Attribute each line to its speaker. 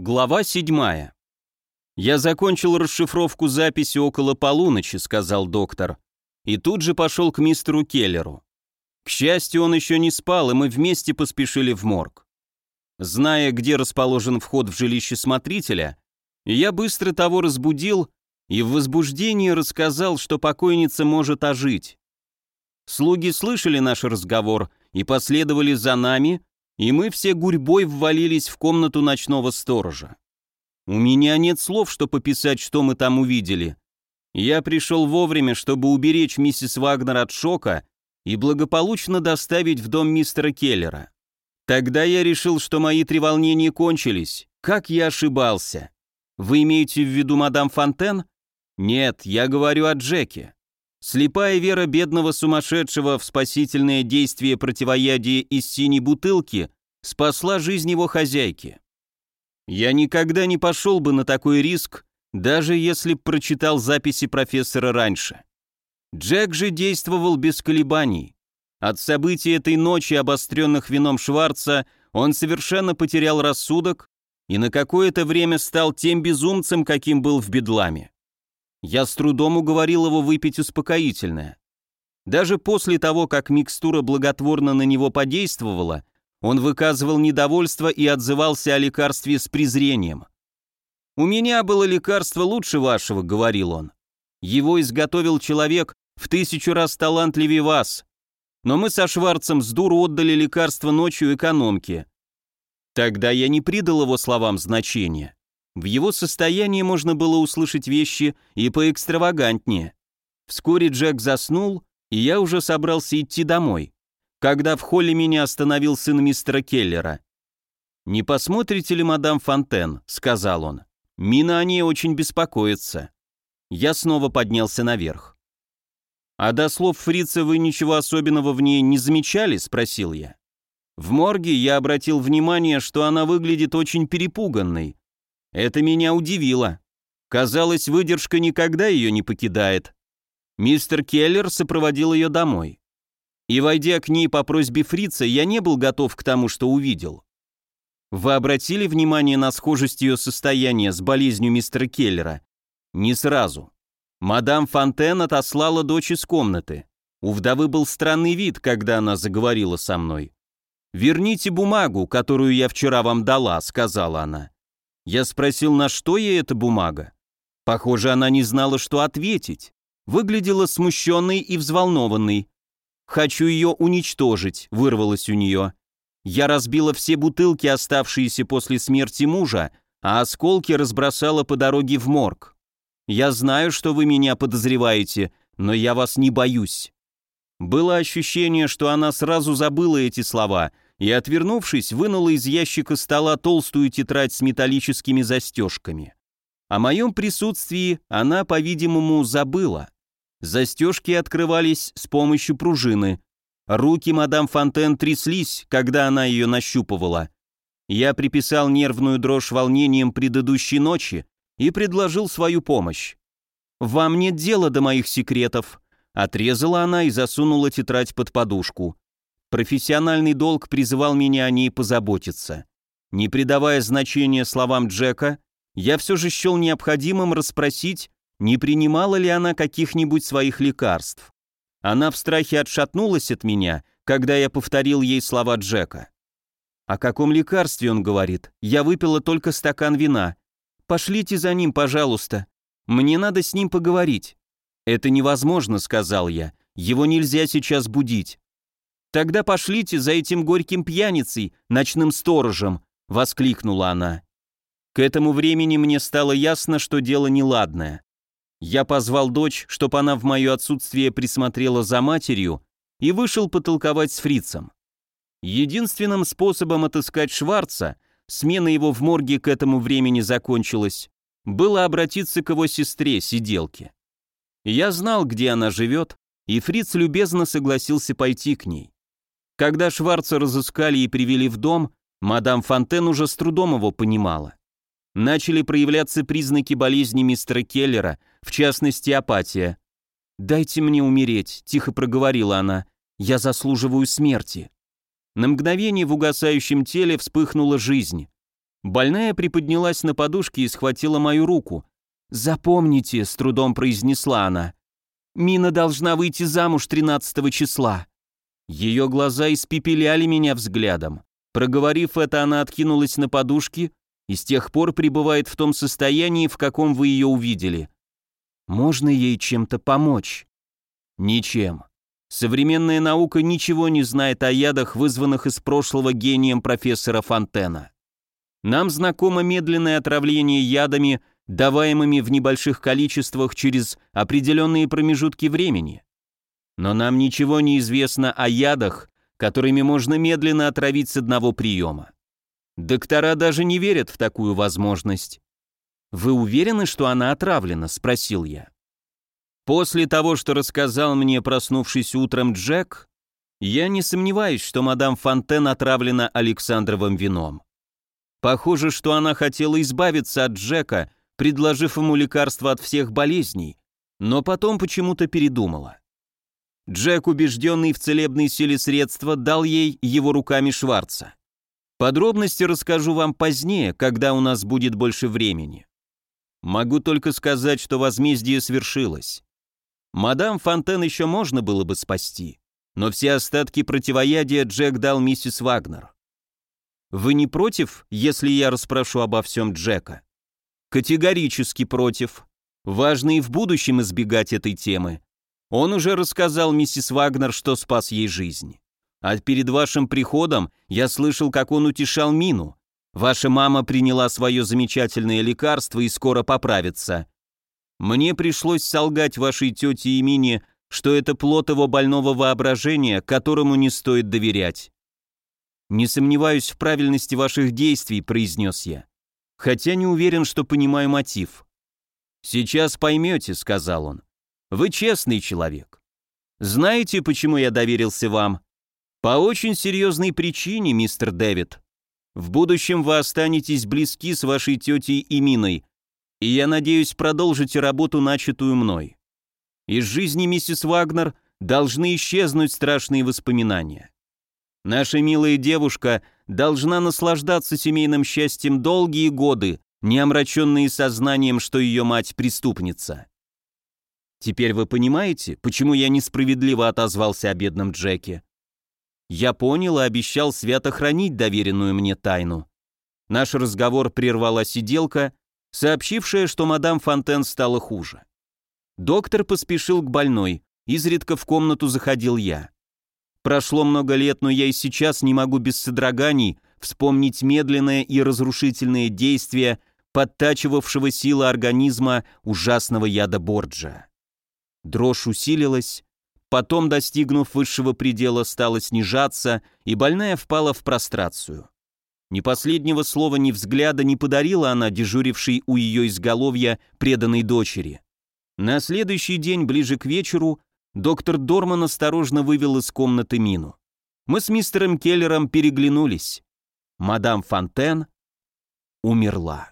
Speaker 1: Глава 7. «Я закончил расшифровку записи около полуночи», — сказал доктор, и тут же пошел к мистеру Келлеру. К счастью, он еще не спал, и мы вместе поспешили в морг. Зная, где расположен вход в жилище смотрителя, я быстро того разбудил и в возбуждении рассказал, что покойница может ожить. Слуги слышали наш разговор и последовали за нами, и мы все гурьбой ввалились в комнату ночного сторожа. У меня нет слов, чтобы пописать, что мы там увидели. Я пришел вовремя, чтобы уберечь миссис Вагнер от шока и благополучно доставить в дом мистера Келлера. Тогда я решил, что мои треволнения кончились. Как я ошибался. Вы имеете в виду мадам Фонтен? Нет, я говорю о Джеке. Слепая вера бедного сумасшедшего в спасительное действие противоядия из синей бутылки спасла жизнь его хозяйки. Я никогда не пошел бы на такой риск, даже если б прочитал записи профессора раньше. Джек же действовал без колебаний. От событий этой ночи, обостренных вином Шварца, он совершенно потерял рассудок и на какое-то время стал тем безумцем, каким был в бедламе. Я с трудом уговорил его выпить успокоительное. Даже после того, как микстура благотворно на него подействовала, он выказывал недовольство и отзывался о лекарстве с презрением. «У меня было лекарство лучше вашего», — говорил он. «Его изготовил человек в тысячу раз талантливее вас. Но мы со Шварцем с дуру отдали лекарство ночью экономке». Тогда я не придал его словам значения. В его состоянии можно было услышать вещи и поэкстравагантнее. Вскоре Джек заснул, и я уже собрался идти домой, когда в холле меня остановил сын мистера Келлера. «Не посмотрите ли мадам Фонтен?» — сказал он. «Мина о ней очень беспокоится». Я снова поднялся наверх. «А до слов фрица вы ничего особенного в ней не замечали?» — спросил я. В морге я обратил внимание, что она выглядит очень перепуганной, это меня удивило. Казалось, выдержка никогда ее не покидает. Мистер Келлер сопроводил ее домой. И, войдя к ней по просьбе фрица, я не был готов к тому, что увидел. Вы обратили внимание на схожесть ее состояния с болезнью мистера Келлера? Не сразу. Мадам Фонтен отослала дочь из комнаты. У вдовы был странный вид, когда она заговорила со мной. «Верните бумагу, которую я вчера вам дала», — сказала она. Я спросил, на что ей эта бумага. Похоже, она не знала, что ответить. Выглядела смущенной и взволнованной. «Хочу ее уничтожить», — вырвалось у нее. Я разбила все бутылки, оставшиеся после смерти мужа, а осколки разбросала по дороге в морг. Я знаю, что вы меня подозреваете, но я вас не боюсь. Было ощущение, что она сразу забыла эти слова и, отвернувшись, вынула из ящика стола толстую тетрадь с металлическими застежками. О моем присутствии она, по-видимому, забыла. Застежки открывались с помощью пружины. Руки мадам Фонтен тряслись, когда она ее нащупывала. Я приписал нервную дрожь волнением предыдущей ночи и предложил свою помощь. «Вам нет дела до моих секретов», Отрезала она и засунула тетрадь под подушку. Профессиональный долг призывал меня о ней позаботиться. Не придавая значения словам Джека, я все же счел необходимым расспросить, не принимала ли она каких-нибудь своих лекарств. Она в страхе отшатнулась от меня, когда я повторил ей слова Джека. «О каком лекарстве?» — он говорит. «Я выпила только стакан вина. Пошлите за ним, пожалуйста. Мне надо с ним поговорить». «Это невозможно», — сказал я. «Его нельзя сейчас будить». «Тогда пошлите за этим горьким пьяницей, ночным сторожем», — воскликнула она. К этому времени мне стало ясно, что дело неладное. Я позвал дочь, чтобы она в мое отсутствие присмотрела за матерью, и вышел потолковать с фрицем. Единственным способом отыскать Шварца, смена его в морге к этому времени закончилась, было обратиться к его сестре, сиделке. Я знал, где она живет, и Фриц любезно согласился пойти к ней. Когда Шварца разыскали и привели в дом, мадам Фонтен уже с трудом его понимала. Начали проявляться признаки болезни мистера Келлера, в частности апатия. «Дайте мне умереть», — тихо проговорила она, — «я заслуживаю смерти». На мгновение в угасающем теле вспыхнула жизнь. Больная приподнялась на подушке и схватила мою руку. «Запомните», — с трудом произнесла она, — «Мина должна выйти замуж 13 числа». Ее глаза испепеляли меня взглядом. Проговорив это, она откинулась на подушки и с тех пор пребывает в том состоянии, в каком вы ее увидели. Можно ей чем-то помочь? Ничем. Современная наука ничего не знает о ядах, вызванных из прошлого гением профессора Фонтена. Нам знакомо медленное отравление ядами, даваемыми в небольших количествах через определенные промежутки времени. Но нам ничего не известно о ядах, которыми можно медленно отравить с одного приема. Доктора даже не верят в такую возможность. «Вы уверены, что она отравлена?» – спросил я. После того, что рассказал мне проснувшись утром Джек, я не сомневаюсь, что мадам Фонтен отравлена Александровым вином. Похоже, что она хотела избавиться от Джека, предложив ему лекарство от всех болезней, но потом почему-то передумала. Джек, убежденный в целебной силе средства, дал ей его руками Шварца. Подробности расскажу вам позднее, когда у нас будет больше времени. Могу только сказать, что возмездие свершилось. Мадам Фонтен еще можно было бы спасти, но все остатки противоядия Джек дал миссис Вагнер. Вы не против, если я расспрошу обо всем Джека? Категорически против. Важно и в будущем избегать этой темы. Он уже рассказал миссис Вагнер, что спас ей жизнь. А перед вашим приходом я слышал, как он утешал Мину. Ваша мама приняла свое замечательное лекарство и скоро поправится. Мне пришлось солгать вашей тете и Мине, что это плод его больного воображения, которому не стоит доверять. «Не сомневаюсь в правильности ваших действий», — произнес я. «Хотя не уверен, что понимаю мотив». «Сейчас поймете», — сказал он. Вы честный человек. Знаете, почему я доверился вам? По очень серьезной причине, мистер Дэвид. В будущем вы останетесь близки с вашей тетей и Миной, и я надеюсь продолжите работу, начатую мной. Из жизни миссис Вагнер должны исчезнуть страшные воспоминания. Наша милая девушка должна наслаждаться семейным счастьем долгие годы, не омраченные сознанием, что ее мать преступница. Теперь вы понимаете, почему я несправедливо отозвался о бедном Джеке? Я понял и обещал свято хранить доверенную мне тайну. Наш разговор прервала сиделка, сообщившая, что мадам Фонтен стало хуже. Доктор поспешил к больной, изредка в комнату заходил я. Прошло много лет, но я и сейчас не могу без содроганий вспомнить медленное и разрушительное действие подтачивавшего силы организма ужасного яда Борджа. Дрожь усилилась, потом, достигнув высшего предела, стала снижаться, и больная впала в прострацию. Ни последнего слова, ни взгляда не подарила она дежурившей у ее изголовья преданной дочери. На следующий день, ближе к вечеру, доктор Дорман осторожно вывел из комнаты Мину. Мы с мистером Келлером переглянулись. Мадам Фонтен умерла.